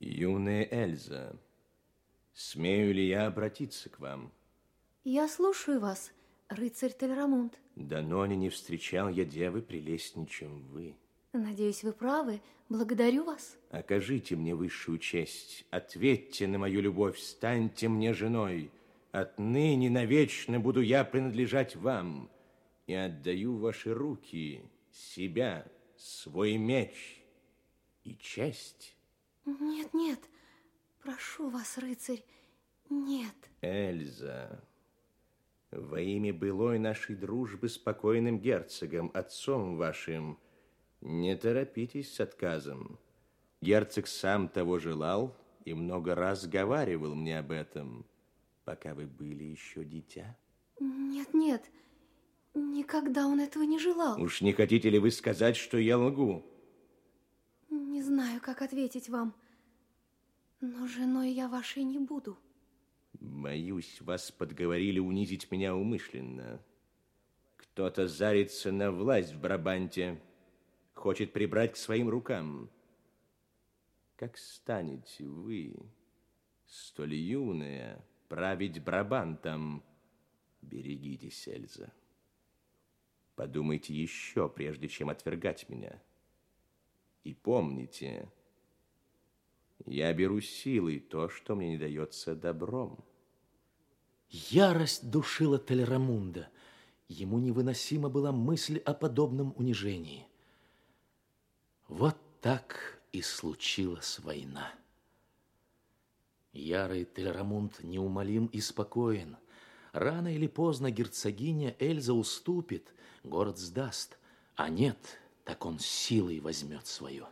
Юная Эльза, смею ли я обратиться к вам? Я слушаю вас, рыцарь Тельрамунд. Давно не встречал я девы прелестней, чем вы. Надеюсь, вы правы. Благодарю вас. Окажите мне высшую честь. Ответьте на мою любовь. Станьте мне женой. Отныне навечно буду я принадлежать вам. И отдаю в ваши руки себя, свой меч и честь. Нет, нет. Прошу вас, рыцарь, нет. Эльза, во имя былой нашей дружбы с покойным герцогом, отцом вашим, не торопитесь с отказом. Герцог сам того желал и много раз говаривал мне об этом, пока вы были еще дитя. Нет, нет, никогда он этого не желал. Уж не хотите ли вы сказать, что я лгу? Не знаю, как ответить вам, но женой я вашей не буду. Боюсь, вас подговорили унизить меня умышленно. Кто-то зарится на власть в Брабанте хочет прибрать к своим рукам. Как станете вы, столь юная, править Брабантом, берегитесь, Эльза. Подумайте еще, прежде чем отвергать меня. И помните, я беру силой то, что мне не дается добром. Ярость душила Телерамунда. Ему невыносима была мысль о подобном унижении. Вот так и случилась война. Ярый Тельрамунд неумолим и спокоен. Рано или поздно герцогиня Эльза уступит, город сдаст, а нет, так он силой возьмет свое.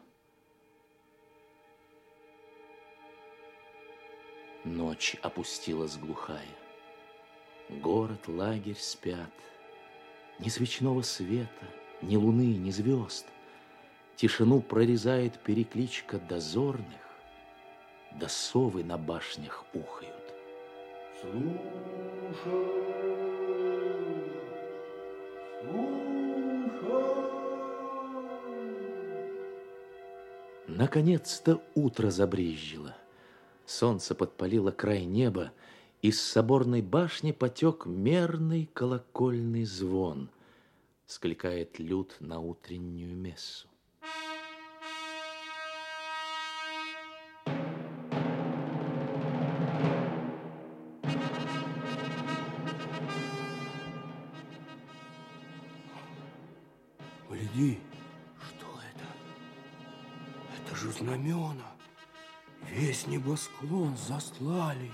Ночь опустилась глухая. Город, лагерь спят. Ни свечного света, ни луны, ни звезд — Тишину прорезает перекличка дозорных, да совы на башнях ухают. Слушай. Наконец-то утро забрезжило. Солнце подпалило край неба, из соборной башни потек мерный колокольный звон, скликает люд на утреннюю мессу. Гляди, что это? Это же знамена. Весь небосклон застлали.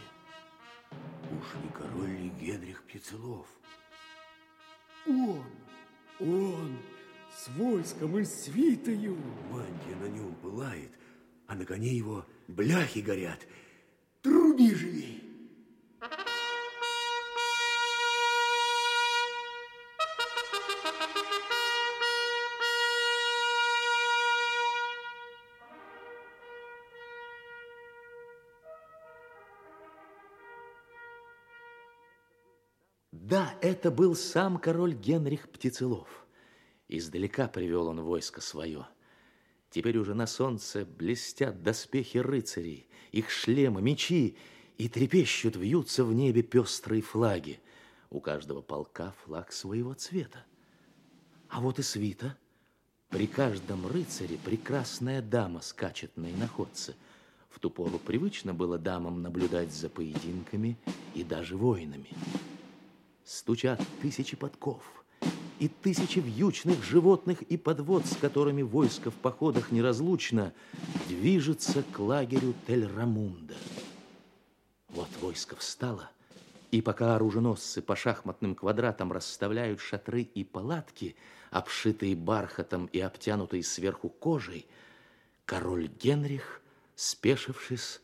Уж не король ли Генрих Птицелов? Он, он, с войском и свитою. Мантия на нем пылает, а на коне его бляхи горят. Труди живей! Да, это был сам король Генрих Птицелов. Издалека привел он войско свое. Теперь уже на солнце блестят доспехи рыцарей, их шлемы, мечи, и трепещут, вьются в небе пестрые флаги. У каждого полка флаг своего цвета. А вот и свита. При каждом рыцаре прекрасная дама скачет на иноходце. В ту пору привычно было дамам наблюдать за поединками и даже воинами стучат тысячи подков, и тысячи вьючных животных и подвод, с которыми войско в походах неразлучно, движется к лагерю Тель-Рамунда. Вот войско встало, и пока оруженосцы по шахматным квадратам расставляют шатры и палатки, обшитые бархатом и обтянутые сверху кожей, король Генрих, спешившись,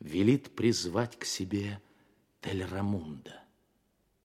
велит призвать к себе Тель-Рамунда.